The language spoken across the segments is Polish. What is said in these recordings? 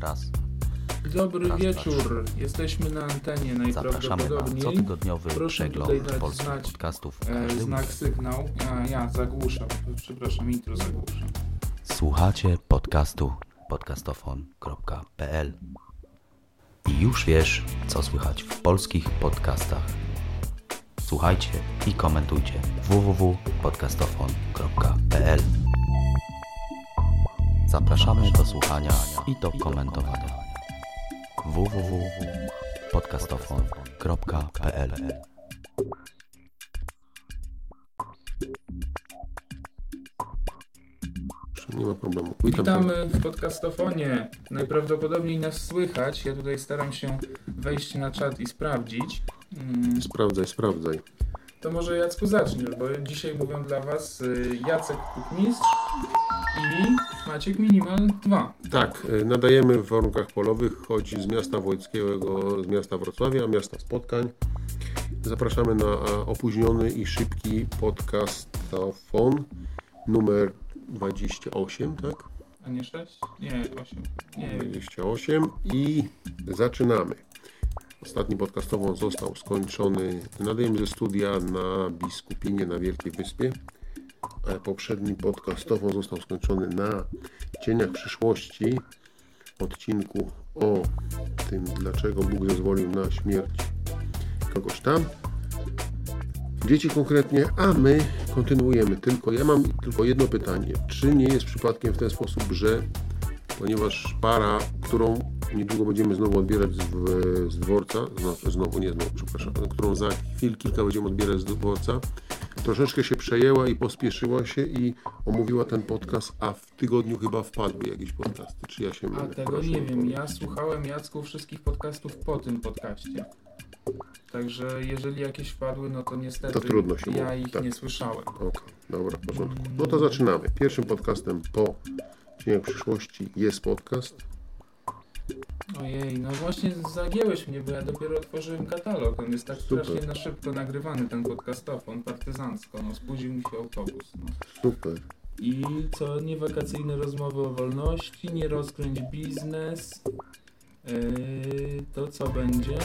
Raz. Dobry Raz, wieczór. Jesteśmy na antenie Zapraszamy na najprawdopodobniej. cotygodniowy Proszę przegląd polskich znać, podcastów. E, znak sygnał. A ja zagłuszam. Przepraszam, intro zagłuszam. Słuchacie podcastu podcastofon.pl I już wiesz, co słychać w polskich podcastach. Słuchajcie i komentujcie www.podcastofon.pl Zapraszamy do słuchania i do komentowania www.podcastofon.pl Nie ma problemu. Witam. Witamy w podcastofonie. Najprawdopodobniej nas słychać. Ja tutaj staram się wejść na czat i sprawdzić. Mm, Sprawdzaj, sprawdzaj. To może Jacku zaczniesz, bo dzisiaj mówią dla Was y, Jacek Kukmistrz i Maciek Minimal 2. Tak, y, nadajemy w warunkach polowych, choć z miasta Wojckiego, z miasta Wrocławia, miasta spotkań. Zapraszamy na opóźniony i szybki podcastofon numer 28, tak? A nie 6? Nie, 8. Nie, 28 i zaczynamy. Ostatni podcastową został skończony. Nadajemy ze studia na Biskupinie na Wielkiej Wyspie. A poprzedni podcastową został skończony na Cieniach Przyszłości. Odcinku o tym, dlaczego Bóg zezwolił na śmierć kogoś tam. Dzieci konkretnie, a my kontynuujemy. Tylko ja mam tylko jedno pytanie. Czy nie jest przypadkiem w ten sposób, że ponieważ para, którą niedługo będziemy znowu odbierać z, z dworca, znowu, znowu nie znowu, przepraszam, którą za chwil kilka będziemy odbierać z dworca, troszeczkę się przejęła i pospieszyła się i omówiła ten podcast, a w tygodniu chyba wpadły jakieś podcasty. Czy ja się mylę? A tego Proszę nie wiem. Ja słuchałem Jacku wszystkich podcastów po tym podcaście. Także jeżeli jakieś wpadły, no to niestety To trudno się ja mówi, ich tak. nie słyszałem. Okej, dobra, w porządku. No to zaczynamy. Pierwszym podcastem po Cieniach Przyszłości jest podcast. Ojej, no właśnie zagięłeś mnie, bo ja dopiero otworzyłem katalog. On jest tak Super. strasznie na szybko nagrywany, ten podcastofon, partyzancko. No spóźnił mi się autobus. No. Super. I co, nie wakacyjne rozmowy o wolności, nie rozkręć biznes. Yy, to co będzie?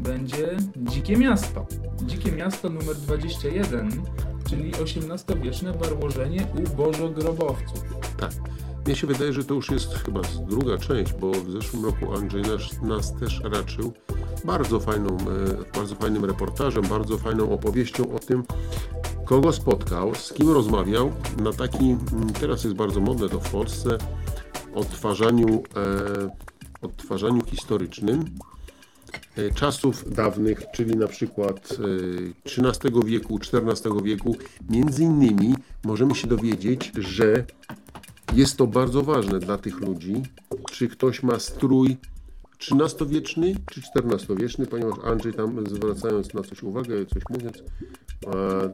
Będzie Dzikie Miasto. Dzikie Miasto numer 21, czyli XVIII-wieczne barłożenie u Bożogrobowców. Tak. Mnie się wydaje, że to już jest chyba druga część, bo w zeszłym roku Andrzej nas, nas też raczył bardzo, fajną, e, bardzo fajnym reportażem, bardzo fajną opowieścią o tym, kogo spotkał, z kim rozmawiał na takim, mm, teraz jest bardzo modne to w Polsce, odtwarzaniu, e, odtwarzaniu historycznym e, czasów dawnych, czyli na przykład e, XIII wieku, XIV wieku. Między innymi możemy się dowiedzieć, że jest to bardzo ważne dla tych ludzi, czy ktoś ma strój XIII-wieczny czy XIV-wieczny, ponieważ Andrzej tam zwracając na coś uwagę, coś mówiąc,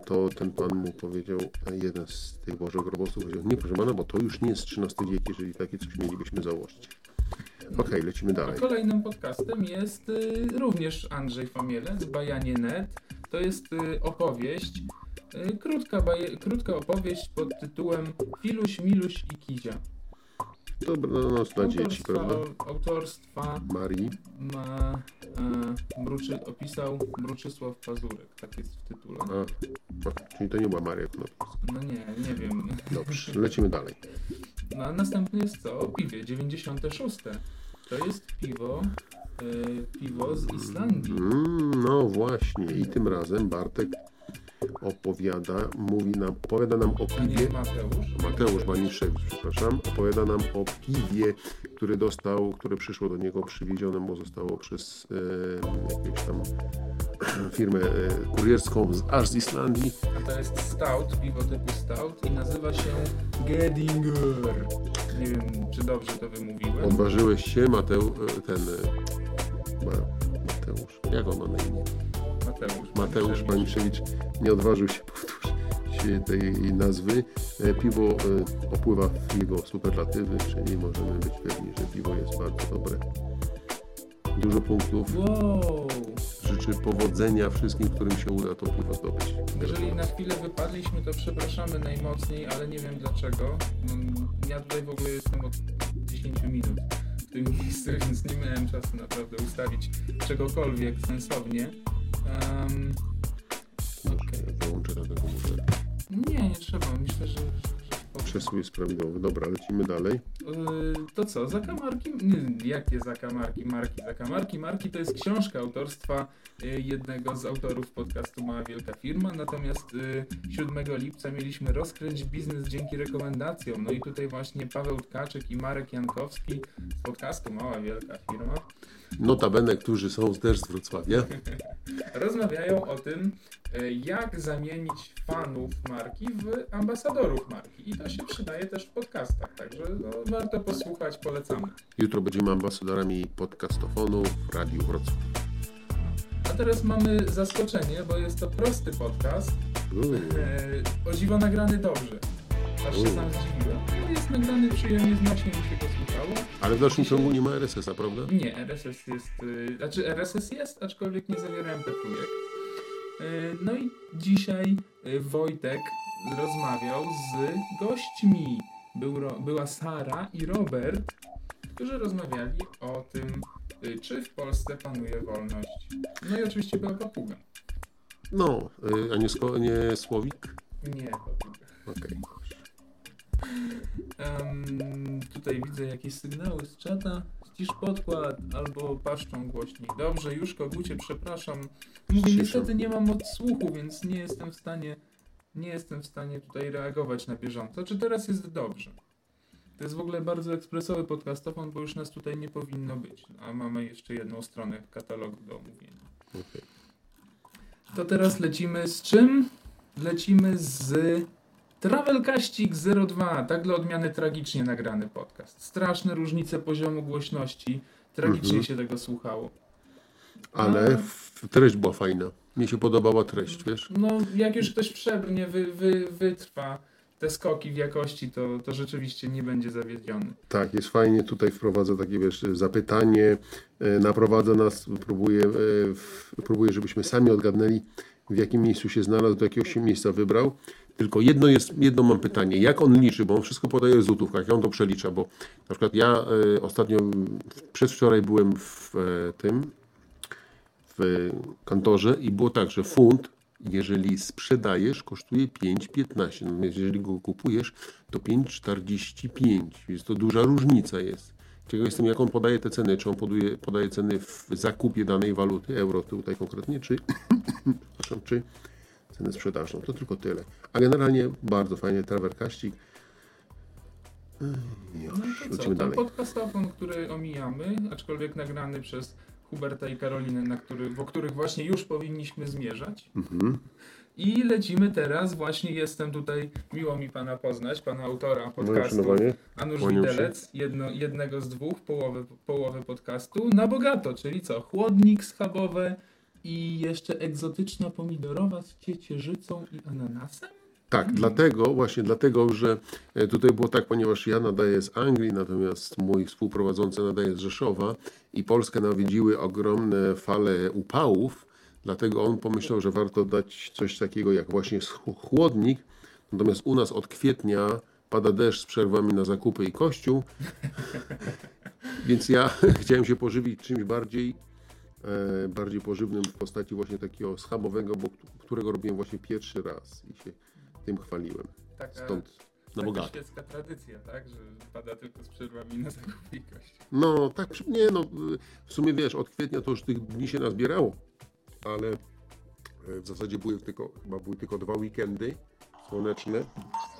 to ten pan mu powiedział, jeden z tych bożogrobowców powiedział, nie proszę pana, bo to już nie jest XIII wiek, jeżeli takie coś mielibyśmy założyć. Okej, lecimy A dalej. kolejnym podcastem jest y, również Andrzej Famielec, Bajanie Net. To jest y, opowieść, krótka, baje, krótka opowieść pod tytułem Filuś, Miluś i Kizia. Dobranoc dla dzieci, Autorstwa, prawda? autorstwa Marii. ma e, Mruczy, opisał Mruczysław Pazurek, tak jest w tytule. A, a, czyli to nie była Maria Konopnicka. No nie, nie wiem. Dobrze, lecimy dalej. No, a następny jest co? O piwie, 96. To jest piwo, e, piwo z Islandii. Mm, no właśnie, i tym razem Bartek opowiada, mówi nam, opowiada nam o piwie. Mateusz? Mateusz Maniszewicz, przepraszam, opowiada nam o piwie, które dostał, które przyszło do niego przywiezione mu zostało przez e, jakąś tam firmę e, kurierską z, aż z Islandii. A to jest stout, piwo typu stout i nazywa się Gedinger. Nie wiem, czy dobrze to wymówiłem. Odważyłeś się, Mateu, e, ten e, Ma, Mateusz, jak on ma na imię? Mateusz. Mateusz. Paniszewicz nie odważył się powtórzyć tej nazwy. E, Piwo e, opływa w jego superlatywy, czyli możemy być pewni, że piwo jest bardzo dobre. Dużo punktów. Wow! Życzę powodzenia wszystkim, którym się uda to piwo zdobyć. Jeżeli na chwilę wypadliśmy, to przepraszamy najmocniej, ale nie wiem dlaczego. Mm, Ja tutaj w ogóle jestem od 10 minut w tym miejscu, więc nie miałem czasu naprawdę ustawić czegokolwiek sensownie. Um, Okay. Wyłączę tego muszę. nie, nie trzeba. Myślę, że, że, Przesuł jest prawidłowy. Dobra, lecimy dalej. Yy, To co, zakamarki? Nie, jakie zakamarki? Marki, zakamarki. Marki to jest książka autorstwa yy, jednego z autorów podcastu Mała Wielka Firma, natomiast yy, 7 lipca mieliśmy rozkręć biznes dzięki rekomendacjom. No i tutaj właśnie Paweł Tkaczyk i Marek Jankowski z podcastu Mała Wielka Firma Notabene, którzy są też z Wrocławia. rozmawiają o tym, yy, jak zamienić fanów marki w ambasadorów marki. I to się przydaje też w podcastach, także no, warto posłuchać, polecamy. Jutro będziemy ambasadorami podcastofonu w Radiu Wrocław. A teraz mamy zaskoczenie, bo jest to prosty podcast. Uuu. E, o dziwo nagrany dobrze. Aż się sam zdziwiłem. No, jest nagrany przyjemnie, znacznie mi się go słuchało. Ale w dalszym ciągu nie ma RSS-a, prawda? Nie, RSS jest. y, Znaczy RSS jest, aczkolwiek nie zawiera mp Y, No i dzisiaj y, Wojtek rozmawiał z gośćmi. Był, była Sara i Robert, którzy rozmawiali o tym, y, czy w Polsce panuje wolność. No i oczywiście była papuga. No, y, a nie, sko- nie Słowik? Nie, papuga. Okej. Em, tutaj widzę jakieś sygnały z czata. Ścisz podkład albo paszczą głośniej. Dobrze, już kogucie, przepraszam. Mówię, niestety nie mam odsłuchu, więc nie jestem w stanie nie jestem w stanie tutaj reagować na bieżąco. Czy teraz jest dobrze? To jest w ogóle bardzo ekspresowy podcastofon, bo już nas tutaj nie powinno być. A mamy jeszcze jedną stronę katalogu do omówienia. To teraz lecimy z czym? Lecimy z Travelkaścik 02. Tak dla odmiany tragicznie nagrany podcast. Straszne różnice poziomu głośności. Tragicznie Mhm. się tego słuchało. Ale A. w- treść była fajna. Mnie się podobała treść, wiesz? No, jak już ktoś przebrnie, wy, wy, wytrwa te skoki w jakości, to, to rzeczywiście nie będzie zawiedziony. Tak, jest fajnie. Tutaj wprowadza takie, wiesz, zapytanie, e, naprowadza nas, próbuje, e, próbuje, żebyśmy sami odgadnęli, w jakim miejscu się znalazł, do jakiego się miejsca wybrał. Tylko jedno jest, jedno mam pytanie, jak on liczy, bo on wszystko podaje w złotówkach, jak on to przelicza, bo na przykład ja e, ostatnio, przedwczoraj byłem w tym, w kantorze i było tak, że funt, jeżeli sprzedajesz, kosztuje 5,15. Natomiast jeżeli go kupujesz, to 5,45. Więc to duża różnica jest. Ciekaw jestem, jak on podaje te ceny. Czy on podaje, podaje ceny w zakupie danej waluty, euro tutaj konkretnie, czy, czy cenę sprzedażną. To tylko tyle. A generalnie bardzo fajnie, trawerkaścik. Już, No to co, dalej. podcastofon, który omijamy, aczkolwiek nagrany przez Huberta i Karolinę, na który, których właśnie już powinniśmy zmierzać. Mhm. I lecimy teraz, właśnie jestem tutaj, miło mi pana poznać, pana autora Moje podcastu, uszanowanie. Anusz Kłaniam. Widelec, jedno, jednego z dwóch, połowy, połowy podcastu, na bogato, czyli co, chłodnik schabowe i jeszcze egzotyczna pomidorowa z ciecierzycą i ananasem? Tak, dlatego, właśnie dlatego, że e, tutaj było tak, ponieważ ja nadaję z Anglii, natomiast mój współprowadzący nadaje z Rzeszowa i Polskę nawiedziły ogromne fale upałów, dlatego on pomyślał, że warto dać coś takiego jak właśnie chłodnik, natomiast u nas od kwietnia pada deszcz z przerwami na zakupy i kościół, więc ja chciałem się pożywić czymś bardziej e, bardziej pożywnym w postaci właśnie takiego schabowego, bo, którego robiłem właśnie pierwszy raz i się tym chwaliłem. Taka, Stąd na taka bogato. świecka tradycja, tak? Że pada tylko z przerwami na zakupy i kości. No tak, nie no, w sumie wiesz, od kwietnia to już tych dni się nazbierało, ale y, w zasadzie były tylko, chyba były tylko dwa weekendy słoneczne.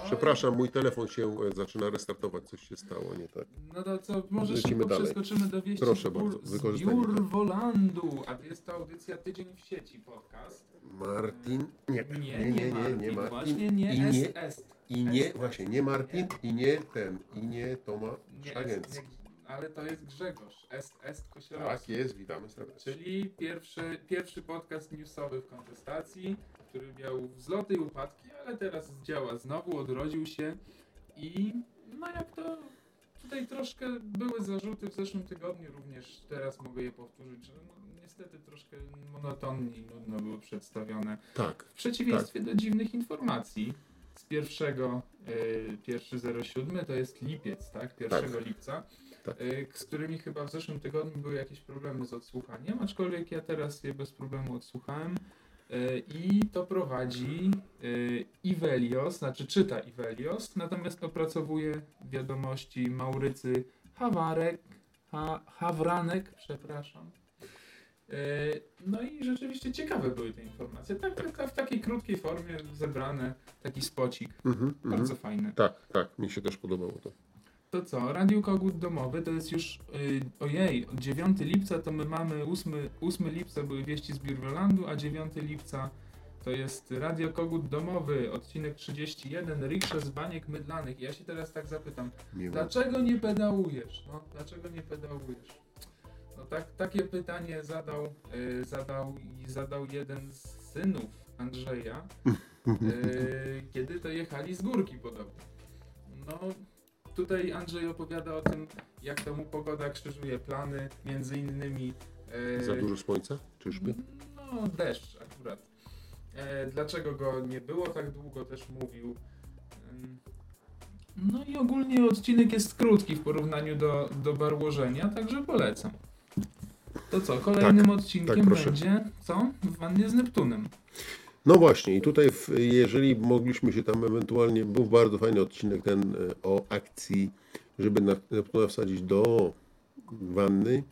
Przepraszam, mój telefon się e, zaczyna restartować, coś się stało, nie tak. No to co, może Lecimy szybko dalej. przeskoczymy do wieści Proszę z, bardzo, z wykorzystajmy biur to. Wolandu, a to jest to audycja Tydzień w sieci podcast. Martin, nie, Nie, nie, Martin, właśnie nie, i nie, i nie, właśnie nie Martin, i nie ten, i nie Toma Nie, nie, ale to jest Grzegorz, est, est Tak Kosiorowski. jest, witamy serdecznie. Czyli pierwszy, pierwszy podcast newsowy w kontestacji, który miał wzloty i upadki, ale teraz działa znowu, odrodził się i no jak to tutaj troszkę były zarzuty w zeszłym tygodniu, również teraz mogę je powtórzyć, że no, niestety troszkę monotonnie i nudno były przedstawione. Tak, W przeciwieństwie do dziwnych informacji z pierwszego, y, pierwszy 07 to jest lipiec, tak? 1 Tak. lipca. tak. y, z którymi chyba w zeszłym tygodniu były jakieś problemy z odsłuchaniem, aczkolwiek ja teraz je bez problemu odsłuchałem. Y, I to prowadzi y, Ivelios, znaczy czyta Ivelios, natomiast opracowuje wiadomości Maurycy Hawarek, ha, Hawranek, przepraszam. Y, No i rzeczywiście ciekawe były te informacje. Tak, tak. w takiej krótkiej formie zebrane, taki spocik. Mhm, mhm. Bardzo fajny. Tak, tak, mi się też podobało to. To co, Radio Kogut Domowy to jest już, y, ojej, 9 lipca to my mamy, 8, 8 lipca były wieści z Birwolandu, a 9 lipca to jest Radio Kogut Domowy, odcinek 31, Riksza z baniek mydlanych. Ja się teraz tak zapytam, Miło. dlaczego nie pedałujesz? No, dlaczego nie pedałujesz? No tak, takie pytanie zadał, y, zadał i zadał jeden z synów Andrzeja, y, kiedy to jechali z górki podobnie. No, tutaj Andrzej opowiada o tym, jak to mu pogoda krzyżuje plany, między innymi... e, Za dużo słońca? Czyżby? No, deszcz akurat. E, dlaczego go nie było tak długo, też mówił. No i ogólnie odcinek jest krótki w porównaniu do, do barłożenia, także polecam. To co, kolejnym odcinkiem tak, proszę. będzie co? W wannie z Neptunem. No właśnie, i tutaj, w, jeżeli mogliśmy się tam ewentualnie, był bardzo fajny odcinek ten e, o akcji, żeby na- Neptuna wsadzić do wanny.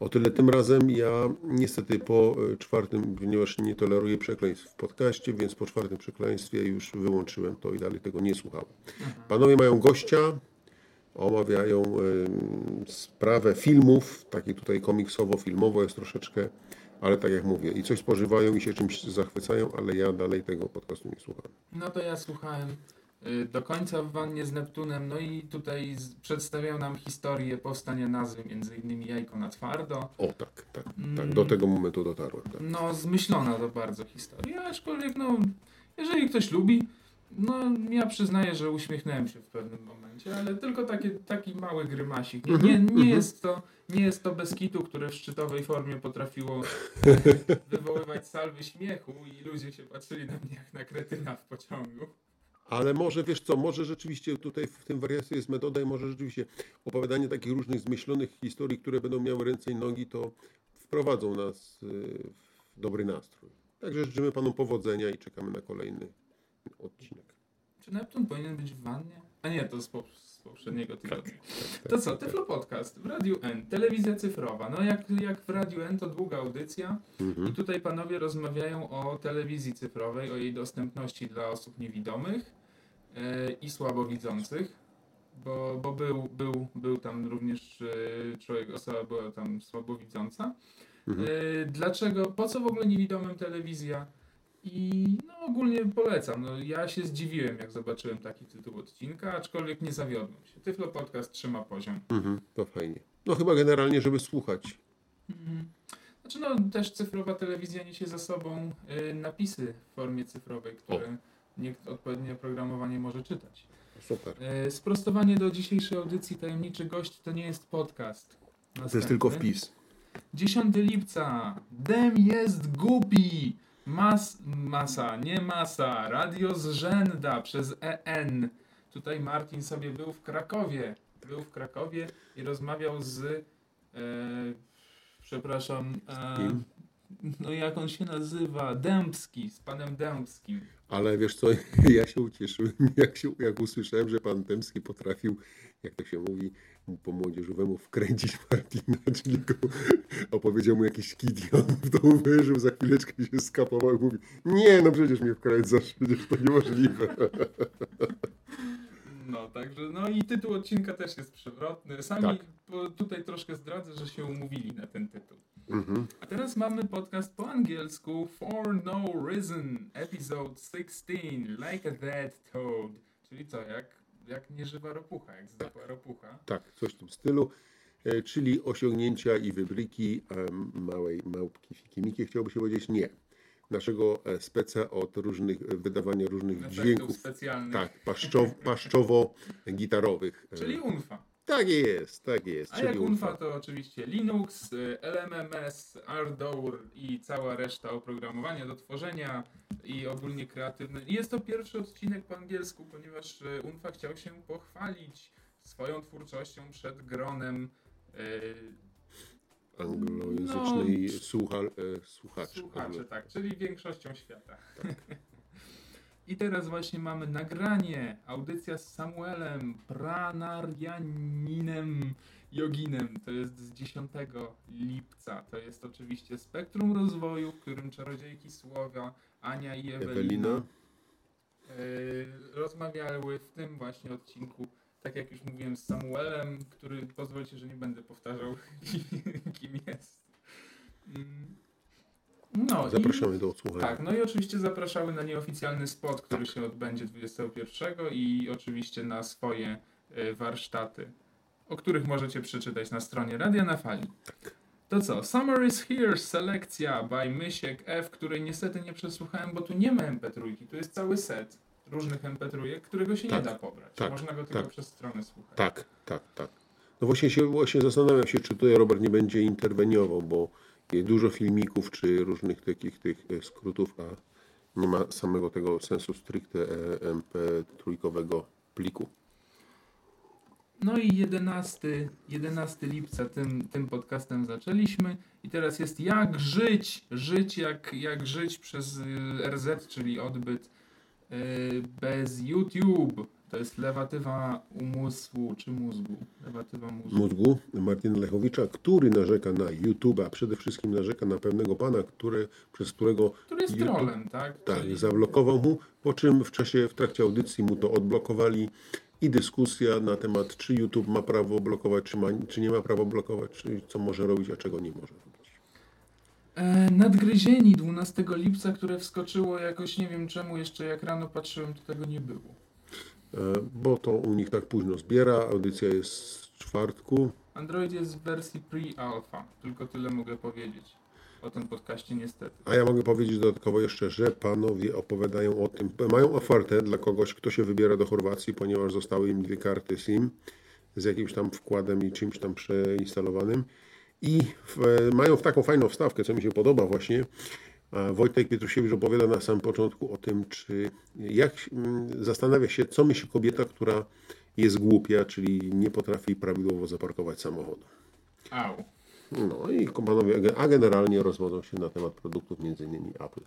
O tyle tym razem ja niestety po e, czwartym, ponieważ nie toleruję przekleństw w podcaście, więc po czwartym przekleństwie już wyłączyłem to i dalej tego nie słuchałem. Panowie mają gościa, omawiają em, sprawę filmów, takie tutaj komiksowo-filmowo jest troszeczkę, ale tak jak mówię, i coś spożywają i się czymś zachwycają, ale ja dalej tego podcastu nie słucham. No to ja słuchałem y, do końca w wannie z Neptunem, no i tutaj przedstawiał nam historię powstania nazwy, między innymi Jajko na twardo. O tak, tak, tak, Mm. do tego momentu dotarłem. Tak. No, zmyślona to bardzo historia, aczkolwiek no, jeżeli ktoś lubi, no ja przyznaję, że uśmiechnąłem się w pewnym momencie, ale tylko taki, taki mały grymasik. Nie, nie, Mhm, nie, mhm. jest to, nie jest to bez kitu, które w szczytowej formie potrafiło wywoływać salwy śmiechu i ludzie się patrzyli na mnie jak na kretyna w pociągu. Ale może wiesz co, może rzeczywiście tutaj w tym wariacie jest metoda i może rzeczywiście opowiadanie takich różnych zmyślonych historii, które będą miały ręce i nogi, to wprowadzą nas y, w dobry nastrój. Także życzymy Panu powodzenia i czekamy na kolejny odcinek. Czy Neptun powinien być w wannie? A nie, to z, pop- z poprzedniego Tak, tygodnia. To co, Tyflo Podcast w Radiu N, telewizja cyfrowa. No jak, jak w Radiu N to długa audycja i Mhm. tutaj panowie rozmawiają o telewizji cyfrowej, o jej dostępności dla osób niewidomych e, i słabowidzących, bo, bo był, był, był tam również e, człowiek, osoba była tam słabowidząca. Mhm. E, dlaczego, po co w ogóle niewidomym telewizja? I no ogólnie polecam. No, ja się zdziwiłem, jak zobaczyłem taki tytuł odcinka, aczkolwiek nie zawiodłem się. Tyflo Podcast trzyma poziom. Mhm, to fajnie. No chyba generalnie, żeby słuchać. Mhm. Znaczy no też cyfrowa telewizja niesie za sobą y, napisy w formie cyfrowej, które nie, odpowiednie oprogramowanie może czytać. Super. Y, sprostowanie do dzisiejszej audycji Tajemniczy Gość to nie jest podcast. To jest tylko Następny. wpis. 10 lipca. Dem jest głupi. Mas, masa, nie masa. Radio zrzęda przez EN. Tutaj Martin sobie był w Krakowie. Był w Krakowie i rozmawiał z. E, przepraszam. E, no jak on się nazywa? Dębski, z panem Dębskim. Ale wiesz co, ja się ucieszyłem, jak, się, jak usłyszałem, że pan Temski potrafił, jak to się mówi, po młodzieżowemu wkręcić Martina, czyli go opowiedział mu jakiś kit i on w to uwierzył, za chwileczkę się skapował i mówi, nie, no przecież mnie wkręcasz, przecież to niemożliwe. No, także, no i tytuł odcinka też jest przewrotny. Sami Tak. po, tutaj troszkę zdradzę, że się umówili na ten tytuł. Mhm. A teraz mamy podcast po angielsku For No Reason, episode 16, Like a Dead Toad. Czyli co, jak, jak nieżywa ropucha, jak zdechła ropucha. Tak, coś w tym stylu, e, czyli osiągnięcia i wybryki małej małpki Fikimiki, chciałoby się powiedzieć, nie. Naszego e, speca od różnych, wydawania różnych Efektów dźwięków, specjalnych. tak, paszczow, paszczowo-gitarowych. E, Czyli UNFA. Tak jest, tak jest. A jak UNFA UNFA. to oczywiście Linux, LMMS, Ardour i cała reszta oprogramowania do tworzenia i ogólnie kreatywne. I jest to pierwszy odcinek po angielsku, ponieważ y, UNFA chciał się pochwalić swoją twórczością przed gronem e, Anglojęzycznej No, słucha, e, słuchaczy. słuchaczy, tak, czyli większością świata. I teraz właśnie mamy nagranie, audycja z Samuelem Pranarjaninem Joginem. To jest z 10 lipca. To jest oczywiście spektrum rozwoju, w którym czarodziejki słowa Ania i Ewelina, Ewelina. y, rozmawiały w tym właśnie odcinku, tak jak już mówiłem, z Samuelem, który pozwólcie, że nie będę powtarzał kim jest. Mm. No i- Zapraszamy do odsłuchania. tak, no i oczywiście zapraszały na nieoficjalny spot, który się odbędzie 21 i oczywiście na swoje y, warsztaty, o których możecie przeczytać na stronie Radia na Fali. To co? Summer is here, selekcja by Mysiek F, której niestety nie przesłuchałem, bo tu nie ma MP3, tu jest cały set różnych MP3, którego się Tak, nie da pobrać. tak, Można go tylko tak. przez stronę słuchać. Tak, tak, tak. No właśnie się właśnie zastanawiam się, czy tutaj Robert nie będzie interweniował, bo dużo filmików, czy różnych takich tych e, skrótów, a nie ma samego tego sensu stricte e, MP3 pliku. No i 11, 11 lipca tym, tym podcastem zaczęliśmy i teraz jest jak żyć, żyć jak, jak żyć przez y, RZ, czyli odbyt y, bez YouTube. To jest lewatywa umysłu czy mózgu. Lewatywa mózgu. mózgu Martina Lechowicza, który narzeka na YouTube, a przede wszystkim narzeka na pewnego pana, który, przez którego Który jest YouTube- trolem, tak? tak, Czyli- zablokował mu, po czym w czasie, w trakcie audycji mu to odblokowali i dyskusja na temat, czy YouTube ma prawo blokować, czy, ma, czy nie ma prawa blokować, czy co może robić, a czego nie może robić. E, nadgryzieni 12 lipca, które wskoczyło jakoś, nie wiem czemu, jeszcze jak rano patrzyłem, to tego nie było. E, Bo to u nich tak późno zbiera, audycja jest z czwartku. Android jest w wersji pre-alpha, tylko tyle mogę powiedzieć o tym podcaście niestety. A ja mogę powiedzieć dodatkowo jeszcze, że panowie opowiadają o tym, mają ofertę dla kogoś, kto się wybiera do Chorwacji, ponieważ zostały im dwie karty SIM z jakimś tam wkładem i czymś tam przeinstalowanym. I w, mają w taką fajną wstawkę, co mi się podoba właśnie. Wojtek Pietrusiewicz opowiada na samym początku o tym, czy jak mm, zastanawia się, co myśli kobieta, która jest głupia, czyli nie potrafi prawidłowo zaparkować samochodu. Au. No i panowie, a generalnie rozwodzą się na temat produktów, innymi Apple.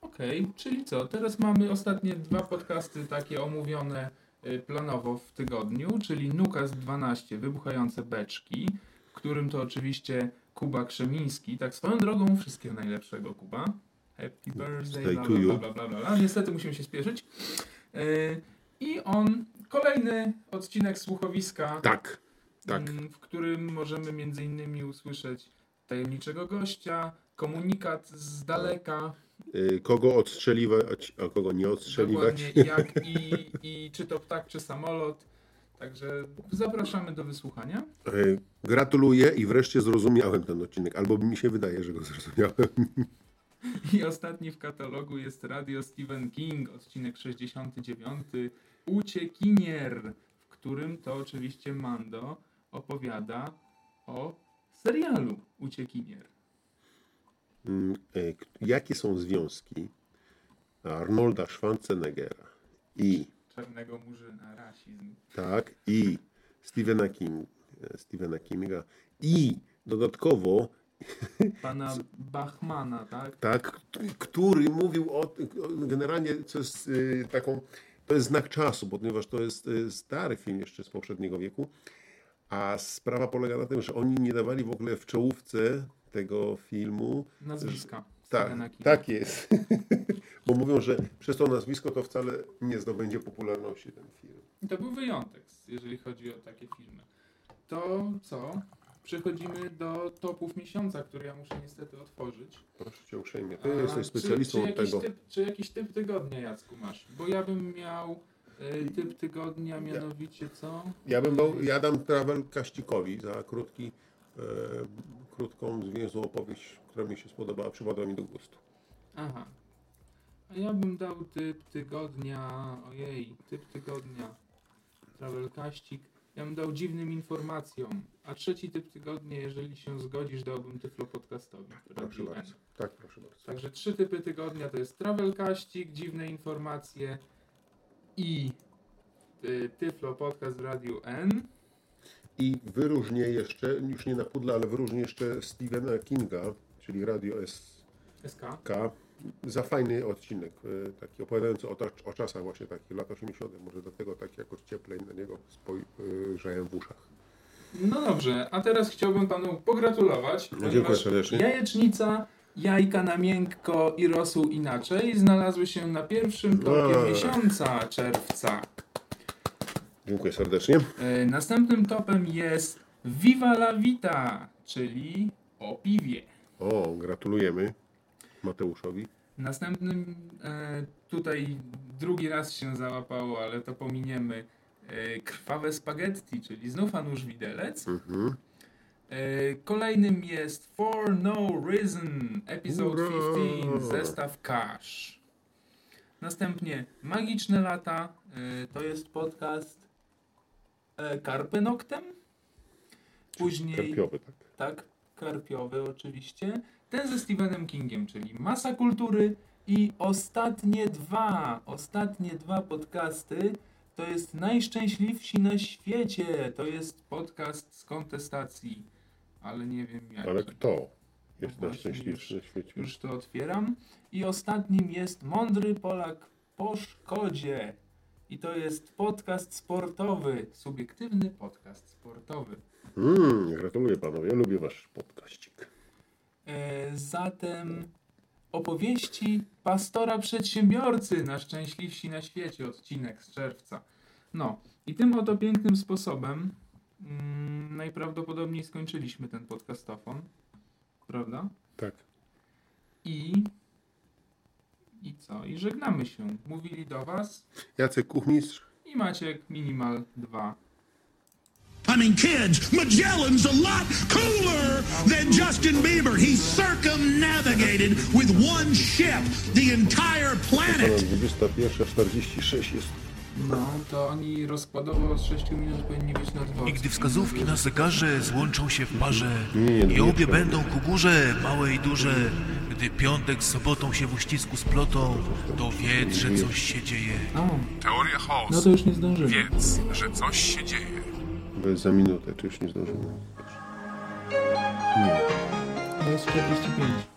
Okej, czyli co? Teraz mamy ostatnie dwa podcasty takie omówione y, planowo w tygodniu, czyli Nukas 12, Wybuchające Beczki, w którym to oczywiście Kuba Krzemiński. Tak swoją drogą, wszystkiego najlepszego Kuba. Happy birthday, bla bla, bla, bla, bla, bla. Niestety musimy się spieszyć. Y, I on, kolejny odcinek słuchowiska. Tak, tak. W którym możemy między innymi usłyszeć tajemniczego gościa, komunikat z daleka, Y, Kogo odstrzeliwać, a kogo nie odstrzeliwać. dokładnie jak i, i czy to ptak, czy samolot. Także zapraszamy do wysłuchania. Y, Gratuluję i wreszcie zrozumiałem ten odcinek, albo mi się wydaje, że go zrozumiałem. I ostatni w katalogu jest Radio Stephen King, odcinek 69, Uciekinier, w którym to oczywiście Mando opowiada o serialu Uciekinier. Mm, k- Jakie są związki Arnolda Schwarzeneggera i Czarnego Murzyna, rasizm. tak, i Stephena, King, e, Stephena Kinga i dodatkowo Pana Bachmana, tak? tak, który mówił o generalnie co jest y, taką, to jest znak czasu, ponieważ to jest stary film jeszcze z poprzedniego wieku, a sprawa polega na tym, że oni nie dawali w ogóle w czołówce tego filmu Nazwiska. tak, tak jest. Bo mówią, że przez to nazwisko to wcale nie zdobędzie popularności ten film. To był wyjątek, jeżeli chodzi o takie filmy. To co? Przechodzimy do topów miesiąca, które ja muszę niestety otworzyć. Proszę cię uprzejmie. Ty A jesteś specjalistą czy, czy od tego. Typ, czy jakiś typ tygodnia, Jacku, masz? Bo ja bym miał typ tygodnia, mianowicie co? Ja bym dał, ja dam Travel Kaścikowi za krótki, e, krótką, zwięzłą opowieść, która mi się spodobała, przypadła mi do gustu. Aha. A ja bym dał typ tygodnia, ojej, typ tygodnia, travel kaścik. Ja bym dał dziwnym informacjom. A trzeci typ tygodnia, jeżeli się zgodzisz, dałbym tyflo podcastowi. Proszę Radiu N. bardzo. Tak, proszę bardzo. Także trzy typy tygodnia to jest travel kaścik, dziwne informacje i y, Tyflo Podcast w Radiu N. I wyróżnię jeszcze, już nie na pudle, ale wyróżnię jeszcze Stephena Kinga, czyli Radio SK. SK, za fajny odcinek, e, taki opowiadający o, ta- o czasach właśnie takich lat 80. Może dlatego tak jakoś cieplej na niego spojrzałem w uszach. No dobrze, a teraz chciałbym panu pogratulować. No, dziękuję serdecznie. Jajecznica, jajka na miękko i rosół inaczej znalazły się na pierwszym topie Eee. miesiąca czerwca. Dziękuję serdecznie. E, Następnym topem jest Viva la Vita, czyli o piwie. O, gratulujemy Mateuszowi. Następnym e, tutaj drugi raz się załapało, ale to pominiemy. E, krwawe spaghetti, czyli znów Anusz Widelec. Mhm. E, kolejnym jest For No Reason, episode Hurra! 15, zestaw Cash. Następnie Magiczne Lata, e, to jest podcast e, Carpe Noctem. Później Karpiowy, tak. tak, karpiowy oczywiście. Ten ze Stephenem Kingiem, czyli Masa Kultury i ostatnie dwa, ostatnie dwa podcasty to jest Najszczęśliwsi na świecie. To jest podcast z kontestacji, ale nie wiem jak. Ale kto jest No najszczęśliwszy na świecie? Już to otwieram. I ostatnim jest Mądry Polak po szkodzie. I to jest podcast sportowy, subiektywny podcast sportowy. Mm, gratuluję panowie, ja lubię wasz podkaścik. E, zatem opowieści pastora przedsiębiorcy na szczęśliwsi na świecie, odcinek z czerwca. No i tym oto pięknym sposobem mm, najprawdopodobniej skończyliśmy ten podcastofon, prawda? Tak. I i co? I żegnamy się. Mówili do was Jacek Kuchmistrz. i Maciek Minimal 2. I mean, kids, Magellan's a lot cooler than Justin Bieber. He circumnavigated with one ship the entire planet. 21.46 jest. No, to oni rozkładowo z 6 minut powinni być na dwa. I gdy wskazówki na zegarze złączą się w parze i obie będą ku górze, małe i duże, gdy piątek z sobotą się w uścisku splotą, to wiedz, że coś się dzieje. A, Teoria chaosu. no to już nie zdążymy. Wiedz, że coś się dzieje. Jest za minutę, czy już nie zdążymy? To jest 45.